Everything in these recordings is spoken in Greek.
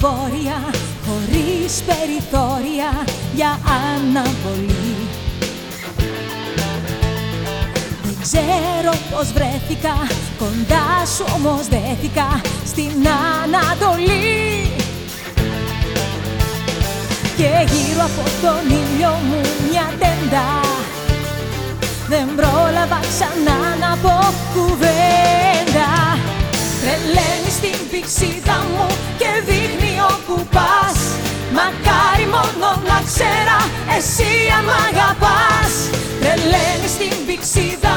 μέσα βόρεια χωρίς περιθώρια για αναβολή. Δεν ξέρω πως βρέθηκα, κοντά σου όμως δέθηκα στην Ανατολή. Και γύρω από τον ήλιο μου μια τεντά Δεν πρόλαβα ξανά εσύ αν μ' αγαπάς Τρελαίνει στην πηξίδα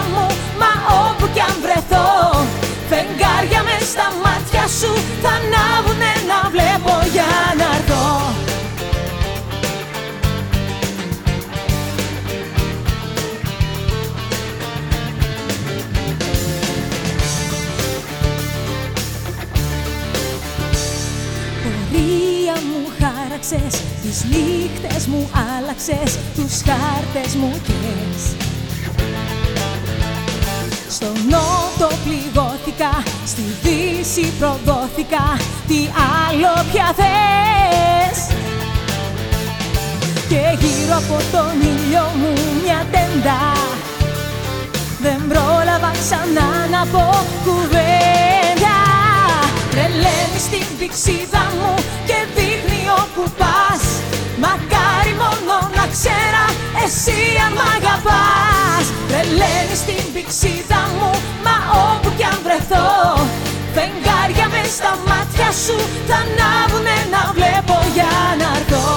χάραξες, τις νύχτες μου άλλαξες, τους χάρτες μου κες. Στο νότο πληγώθηκα, στη δύση προδόθηκα, τι άλλο πια θες. Και γύρω από τον ήλιο μου μια τεντά, δεν πρόλαβα ξανά να πω κουβέντα Τρελαίνεις στην πηξίδα πηξίδα μου μα όπου κι αν βρεθώ Φεγγάρια μες στα μάτια σου θα ανάβουνε να βλέπω για να έρθω.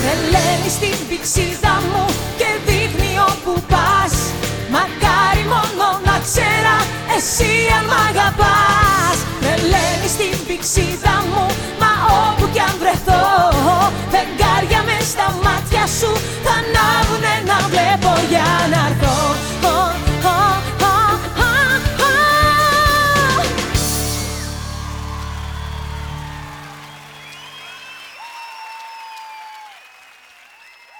Τρελαίνεις στην πηξίδα μου και δείχνει όπου πας. Μακάρι μόνο να ξέρα εσύ Φεγγάρια